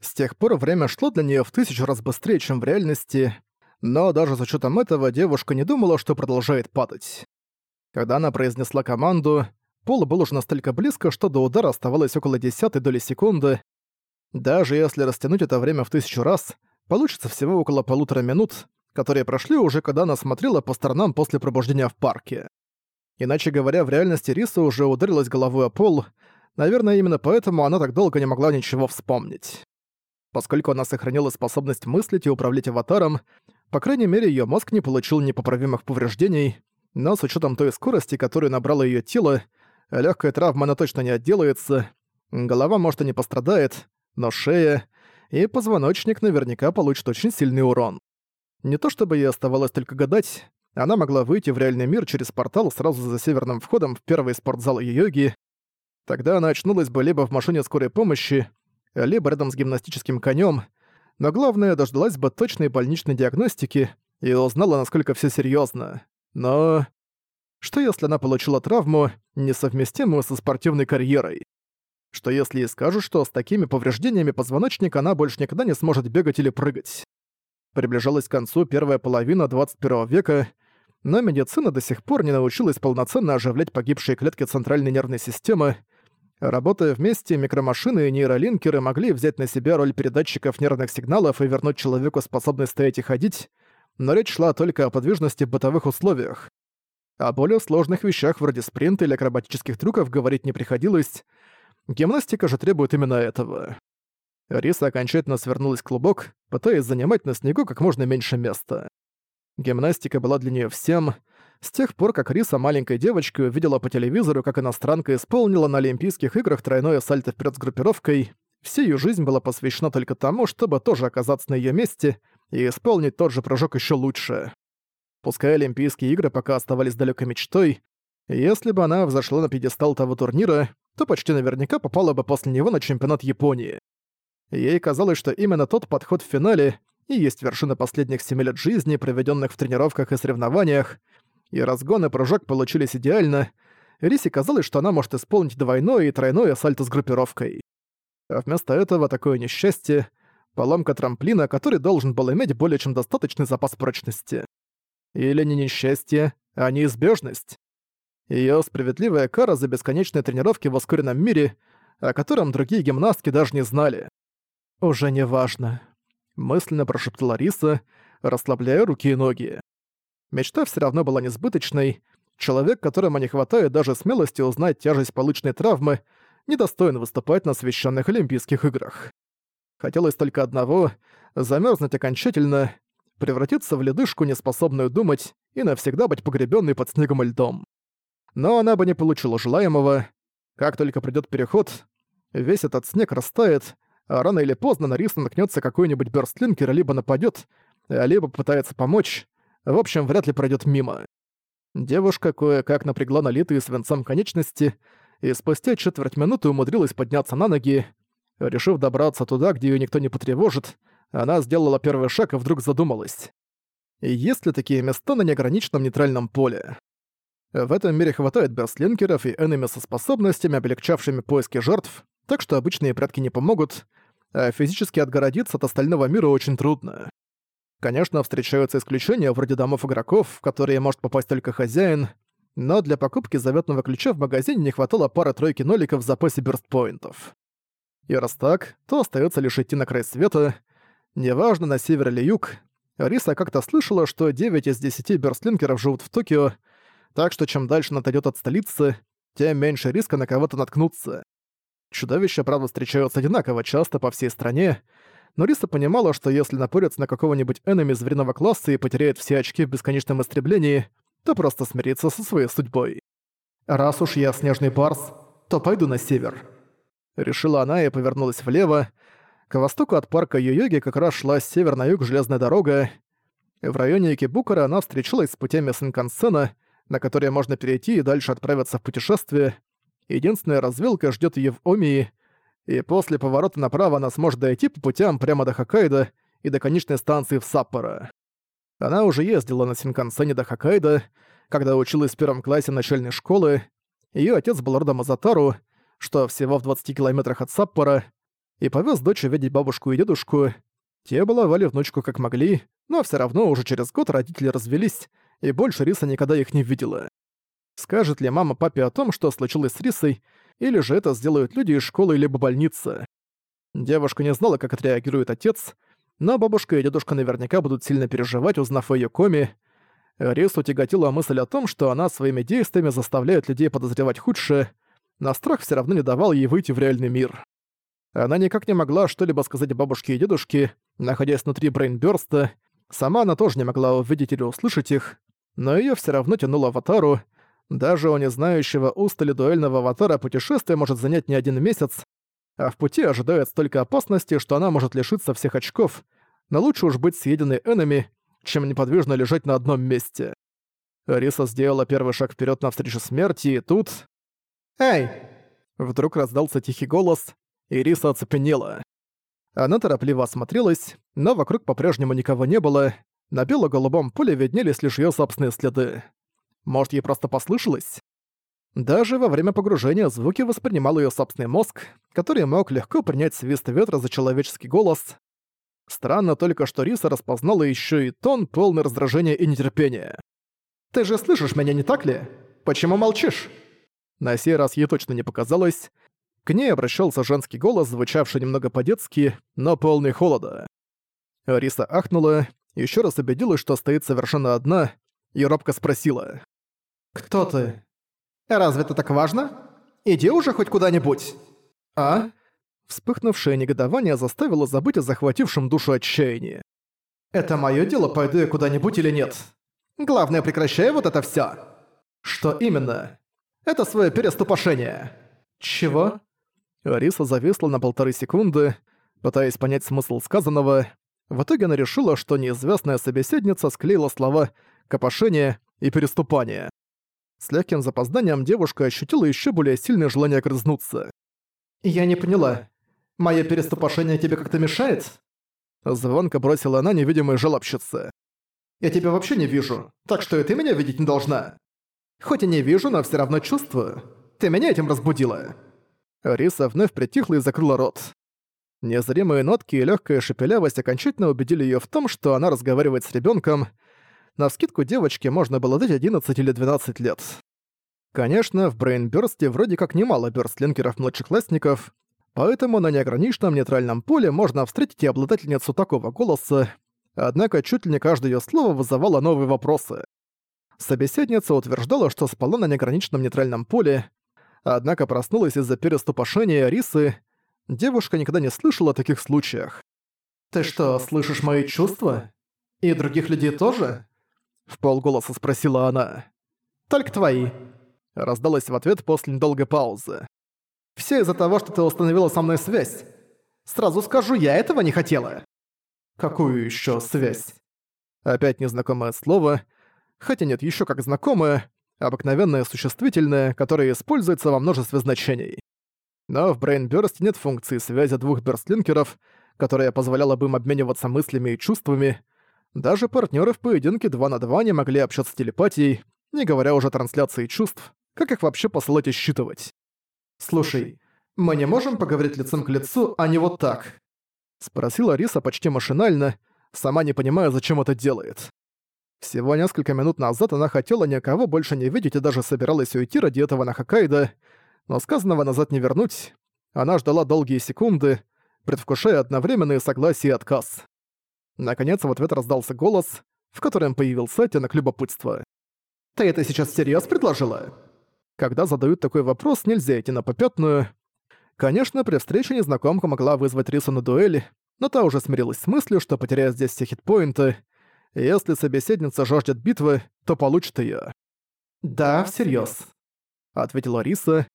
С тех пор время шло для нее в тысячу раз быстрее, чем в реальности, но даже с учетом этого девушка не думала, что продолжает падать. Когда она произнесла команду, пол был уже настолько близко, что до удара оставалось около десятой доли секунды. Даже если растянуть это время в тысячу раз, получится всего около полутора минут, которые прошли уже, когда она смотрела по сторонам после пробуждения в парке. Иначе говоря, в реальности Риса уже ударилась головой о пол, наверное, именно поэтому она так долго не могла ничего вспомнить. Поскольку она сохранила способность мыслить и управлять аватаром, по крайней мере, ее мозг не получил непоправимых повреждений, но с учетом той скорости, которую набрало ее тело, легкая травма она точно не отделается, голова, может, и не пострадает, но шея и позвоночник наверняка получат очень сильный урон. Не то чтобы ей оставалось только гадать, она могла выйти в реальный мир через портал сразу за северным входом в первый спортзал йоги. Тогда она очнулась бы либо в машине скорой помощи, либо рядом с гимнастическим конем, но главное, дождалась бы точной больничной диагностики и узнала, насколько все серьезно. Но... Что если она получила травму, несовместимую со спортивной карьерой? Что если ей скажут, что с такими повреждениями позвоночника она больше никогда не сможет бегать или прыгать? Приближалась к концу первая половина 21 века, но медицина до сих пор не научилась полноценно оживлять погибшие клетки центральной нервной системы. Работая вместе, микромашины и нейролинкеры могли взять на себя роль передатчиков нервных сигналов и вернуть человеку способность стоять и ходить, но речь шла только о подвижности в бытовых условиях. О более сложных вещах вроде спринта или акробатических трюков говорить не приходилось. Гимнастика же требует именно этого. Риса окончательно свернулась клубок, пытаясь занимать на снегу как можно меньше места. Гимнастика была для нее всем. С тех пор, как Риса маленькой девочкой увидела по телевизору, как иностранка исполнила на Олимпийских играх тройное сальто вперед с группировкой, вся ее жизнь была посвящена только тому, чтобы тоже оказаться на ее месте и исполнить тот же прыжок еще лучше. Пускай Олимпийские игры пока оставались далекой мечтой, если бы она взошла на пьедестал того турнира, то почти наверняка попала бы после него на чемпионат Японии. Ей казалось, что именно тот подход в финале и есть вершина последних семи лет жизни, проведенных в тренировках и соревнованиях, и разгон и прыжок получились идеально, Рисе казалось, что она может исполнить двойное и тройное сальто с группировкой. А вместо этого такое несчастье — поломка трамплина, который должен был иметь более чем достаточный запас прочности. Или не несчастье, а неизбежность. Её справедливая кара за бесконечные тренировки в ускоренном мире, о котором другие гимнастки даже не знали. «Уже не важно», мысленно прошептала Риса, расслабляя руки и ноги. Мечта все равно была несбыточной. Человек, которому не хватает даже смелости узнать тяжесть полученной травмы, недостоин выступать на священных Олимпийских играх. Хотелось только одного — замерзнуть окончательно, превратиться в ледышку, неспособную думать, и навсегда быть погребенной под снегом и льдом. Но она бы не получила желаемого. Как только придет переход, весь этот снег растает, а рано или поздно на Риса наткнется какой-нибудь бёрстлинкер, либо нападет, либо пытается помочь. В общем, вряд ли пройдет мимо. Девушка кое-как напрягла налитые свинцом конечности, и спустя четверть минуты умудрилась подняться на ноги. Решив добраться туда, где ее никто не потревожит, она сделала первый шаг и вдруг задумалась. Есть ли такие места на неограниченном нейтральном поле? В этом мире хватает берстлинкеров и энеми со способностями, облегчавшими поиски жертв, так что обычные прятки не помогут, а физически отгородиться от остального мира очень трудно. Конечно, встречаются исключения вроде домов игроков, в которые может попасть только хозяин, но для покупки заветного ключа в магазине не хватало пары-тройки ноликов в запасе бёрстпоинтов. И раз так, то остается лишь идти на край света. Неважно, на север или юг. Риса как-то слышала, что 9 из 10 бёрстлинкеров живут в Токио, так что чем дальше она отойдёт от столицы, тем меньше риска на кого-то наткнуться. Чудовища, правда, встречаются одинаково часто по всей стране, но Риса понимала, что если напорится на какого-нибудь энеми звериного класса и потеряет все очки в бесконечном истреблении, то просто смирится со своей судьбой. «Раз уж я снежный барс, то пойду на север». Решила она и повернулась влево. К востоку от парка Йо-Йоги как раз шла с север на юг железная дорога. В районе Икебукара она встречалась с путями Синкансена, на которые можно перейти и дальше отправиться в путешествие, единственная развилка ждет ее в Омии, и после поворота направо она сможет дойти по путям прямо до Хоккайдо и до конечной станции в Саппоро. Она уже ездила на Синкансене до Хоккайдо, когда училась в первом классе начальной школы. Ее отец был родом из Атару, что всего в 20 километрах от Саппора. и повез дочь увидеть бабушку и дедушку. Те баловали внучку как могли, но все равно уже через год родители развелись, и больше Риса никогда их не видела. Скажет ли мама папе о том, что случилось с Рисой, или же это сделают люди из школы либо больницы? Девушка не знала, как отреагирует отец, но бабушка и дедушка наверняка будут сильно переживать, узнав о её коме. Рису тяготила мысль о том, что она своими действиями заставляет людей подозревать худшее, но страх всё равно не давал ей выйти в реальный мир. Она никак не могла что-либо сказать бабушке и дедушке, находясь внутри Брейнбёрста, сама она тоже не могла увидеть или услышать их, но её всё равно тянуло аватару, даже у незнающего устали дуэльного аватара путешествие может занять не один месяц, а в пути ожидает столько опасности, что она может лишиться всех очков, но лучше уж быть съеденной энеми, чем неподвижно лежать на одном месте. Риса сделала первый шаг вперед навстречу смерти, и тут... «Эй!» Вдруг раздался тихий голос, и Риса оцепенела. Она торопливо осмотрелась, но вокруг по-прежнему никого не было, на бело-голубом поле виднелись лишь её собственные следы. Может, ей просто послышалось? Даже во время погружения звуки воспринимал её собственный мозг, который мог легко принять свист ветра за человеческий голос. Странно только, что Риса распознала ещё и тон, полный раздражения и нетерпения. «Ты же слышишь меня, не так ли? Почему молчишь?» На сей раз ей точно не показалось. К ней обращался женский голос, звучавший немного по-детски, но полный холода. Риса ахнула, ещё раз убедилась, что стоит совершенно одна, и робко спросила. «Кто ты?» «Разве это так важно? Иди уже хоть куда-нибудь!» «А?» Вспыхнувшее негодование заставило забыть о захватившем душу отчаянии. «Это моё дело, пойду я куда-нибудь или нет. Главное, прекращай вот это всё!» «Что именно?» «Это своё переступошение!» «Чего?» Риса зависла на полторы секунды, пытаясь понять смысл сказанного. В итоге она решила, что неизвестная собеседница склеила слова «копошение» и «переступание». С легким запозданием девушка ощутила еще более сильное желание грызнуться. «Я не поняла. Моё переступошение тебе как-то мешает?» Звонко бросила она невидимой жалобщице. «Я тебя вообще не вижу, так что и ты меня видеть не должна. Хоть и не вижу, но все равно чувствую. Ты меня этим разбудила». Риса вновь притихла и закрыла рот. Незримые нотки и легкая шепелявость окончательно убедили ее в том, что она разговаривает с ребенком, на вскидку девочке можно было дать 11 или 12 лет. Конечно, в Брейнбёрсте вроде как немало бёрстлинкеров-младшеклассников, поэтому на неограниченном нейтральном поле можно встретить и обладательницу такого голоса, однако чуть ли не каждое её слово вызывало новые вопросы. Собеседница утверждала, что спала на неограниченном нейтральном поле, однако проснулась из-за переступошения рисы. Девушка никогда не слышала о таких случаях. «Ты что, слышишь мои чувства? И других людей тоже?» В полголоса спросила она. «Только твои», — раздалась в ответ после недолгой паузы. «Все из-за того, что ты установила со мной связь. Сразу скажу, я этого не хотела». «Какую еще связь?» Опять незнакомое слово, хотя нет, еще как знакомое, обыкновенное существительное, которое используется во множестве значений. Но в Брейнбёрсте нет функции связи двух бёрстлинкеров, которая позволяла бы им обмениваться мыслями и чувствами, даже партнеры в поединке 2 на 2 не могли общаться телепатией, не говоря уже о трансляции чувств, как их вообще посылать и считывать. «Слушай, мы не можем поговорить лицом к лицу, а не вот так?» Спросила Риса почти машинально, сама не понимая, зачем это делает. Всего несколько минут назад она хотела никого больше не видеть и даже собиралась уйти ради этого на Хоккайдо, но сказанного назад не вернуть. Она ждала долгие секунды, предвкушая одновременные согласие и отказ. Наконец в ответ раздался голос, в котором появился оттенок любопытства. «Ты это сейчас всерьёз предложила?» Когда задают такой вопрос, нельзя идти на попятную. Конечно, при встрече незнакомка могла вызвать Рису на дуэль, но та уже смирилась с мыслью, что потеряет здесь все хитпоинты. Если собеседница жаждет битвы, то получит её. «Да, всерьёз», — ответила Риса.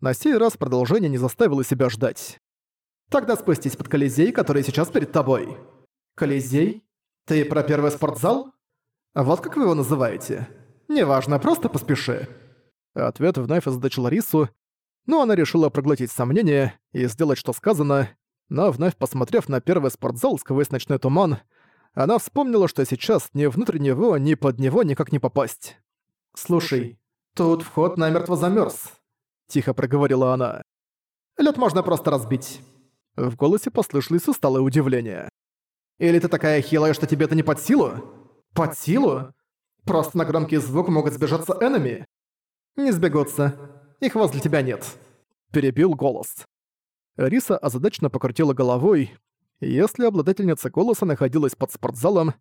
На сей раз продолжение не заставило себя ждать. «Тогда спустись под Колизей, который сейчас перед тобой». «Колизей? Ты про первый спортзал? Вот как вы его называете? Неважно, просто поспеши». Ответ вновь озадачил Рису, но она решила проглотить сомнения и сделать, что сказано, но вновь посмотрев на первый спортзал сквозь ночной туман, она вспомнила, что сейчас ни внутрь него, ни под него никак не попасть. «Слушай, тут вход намертво замерз, тихо проговорила она. «Лед можно просто разбить». В голосе послышалось усталое удивление. «Или ты такая хилая, что тебе это не под силу?» «Под силу? Просто на громкий звук могут сбежаться энеми?» «Не сбегутся. Их возле тебя нет», — перебил голос. Риса озадаченно покрутила головой. Если обладательница голоса находилась под спортзалом,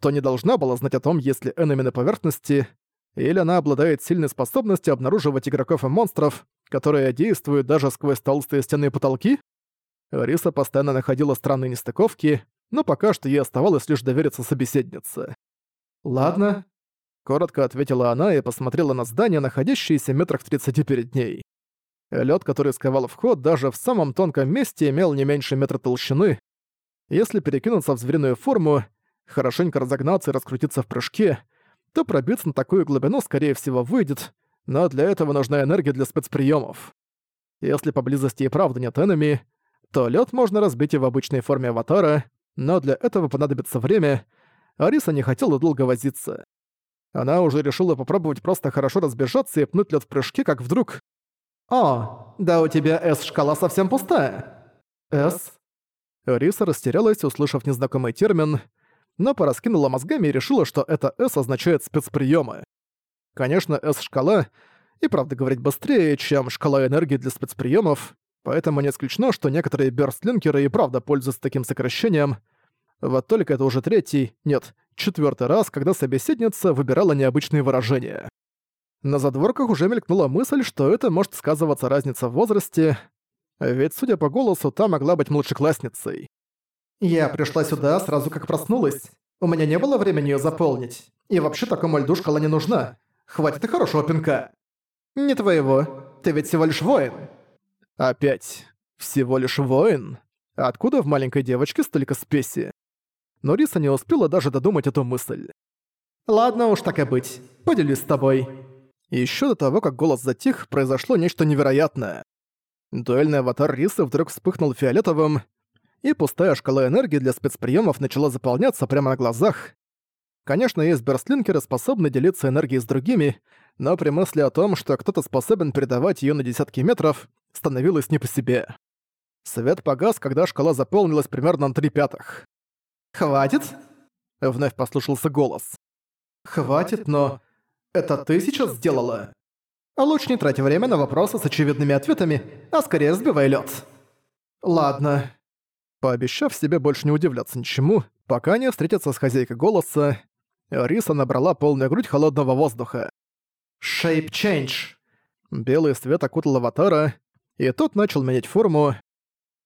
то не должна была знать о том, есть ли энеми на поверхности, или она обладает сильной способностью обнаруживать игроков и монстров, которые действуют даже сквозь толстые стены и потолки? Риса постоянно находила странные нестыковки, но пока что ей оставалось лишь довериться собеседнице. «Ладно», — коротко ответила она и посмотрела на здание, находящееся метрах в тридцати перед ней. Лед, который сковал вход, даже в самом тонком месте имел не меньше метра толщины. Если перекинуться в звериную форму, хорошенько разогнаться и раскрутиться в прыжке, то пробиться на такую глубину, скорее всего, выйдет, но для этого нужна энергия для спецприемов. Если поблизости и правда нет энеми, то лед можно разбить и в обычной форме аватара, но для этого понадобится время, а Риса не хотела долго возиться. Она уже решила попробовать просто хорошо разбежаться и пнуть лед в прыжке, как вдруг... «О, да у тебя S-шкала совсем пустая!» «S?» Риса растерялась, услышав незнакомый термин, но пораскинула мозгами и решила, что это S означает спецприемы. Конечно, S-шкала и правда говорить быстрее, чем шкала энергии для спецприемов, поэтому не исключено, что некоторые бёрстлинкеры и правда пользуются таким сокращением. Вот только это уже третий, нет, четвертый раз, когда собеседница выбирала необычные выражения. На задворках уже мелькнула мысль, что это может сказываться разница в возрасте, ведь, судя по голосу, та могла быть младшеклассницей. Я пришла сюда сразу как проснулась. У меня не было времени ее заполнить. И вообще такому льду шкала не нужна. Хватит и хорошего пинка. Не твоего. Ты ведь всего лишь воин. Опять. Всего лишь воин? Откуда в маленькой девочке столько спеси? Но Риса не успела даже додумать эту мысль. «Ладно уж так и быть. Поделюсь с тобой». Еще до того, как голос затих, произошло нечто невероятное. Дуэльный аватар Рисы вдруг вспыхнул фиолетовым, и пустая шкала энергии для спецприемов начала заполняться прямо на глазах. Конечно, есть берстлинкеры, способны делиться энергией с другими, но при мысли о том, что кто-то способен передавать ее на десятки метров, становилось не по себе. Свет погас, когда шкала заполнилась примерно на три пятых. «Хватит?» — вновь послушался голос. «Хватит, но... Это ты сейчас сделала?» «Лучше не трать время на вопросы с очевидными ответами, а скорее сбивай лед. «Ладно», Пообещав себе больше не удивляться ничему, пока не встретятся с хозяйкой голоса, Риса набрала полную грудь холодного воздуха. «Shape change!» Белый свет окутал аватара, и тот начал менять форму.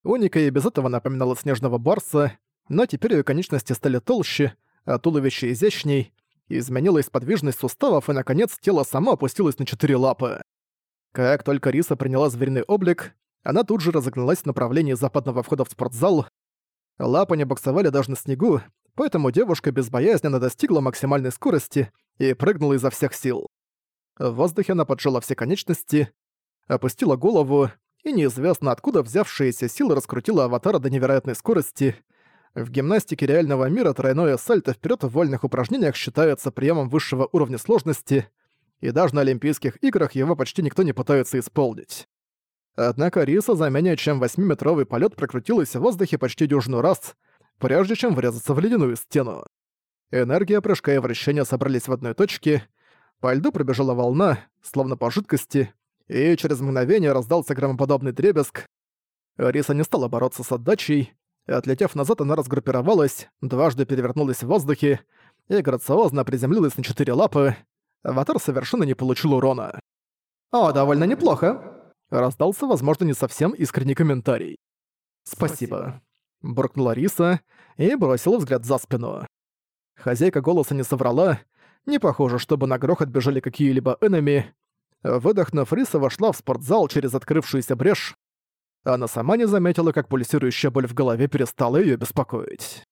Уника и без этого напоминала снежного барса, но теперь ее конечности стали толще, а туловище изящней, изменилась подвижность суставов, и, наконец, тело само опустилось на четыре лапы. Как только Риса приняла звериный облик, она тут же разогналась в направлении западного входа в спортзал. Лапы не боксовали даже на снегу, поэтому девушка безбоязненно достигла максимальной скорости и прыгнула изо всех сил. В воздухе она поджала все конечности, опустила голову и неизвестно откуда взявшиеся силы раскрутила аватара до невероятной скорости. В гимнастике реального мира тройное сальто вперед в вольных упражнениях считается приемом высшего уровня сложности, и даже на Олимпийских играх его почти никто не пытается исполнить. Однако Риса за менее чем 8-метровый полет прокрутилась в воздухе почти дюжину раз, прежде чем врезаться в ледяную стену. Энергия прыжка и вращения собрались в одной точке, по льду пробежала волна, словно по жидкости, и через мгновение раздался громоподобный дребезг. Риса не стала бороться с отдачей, отлетев назад, она разгруппировалась, дважды перевернулась в воздухе и грациозно приземлилась на четыре лапы. Аватар совершенно не получил урона. «О, довольно неплохо», Раздался, возможно, не совсем искренний комментарий. «Спасибо», — буркнула Риса и бросила взгляд за спину. Хозяйка голоса не соврала, не похоже, чтобы на грохот бежали какие-либо энеми. Выдохнув, Риса вошла в спортзал через открывшуюся брешь. Она сама не заметила, как пульсирующая боль в голове перестала её беспокоить.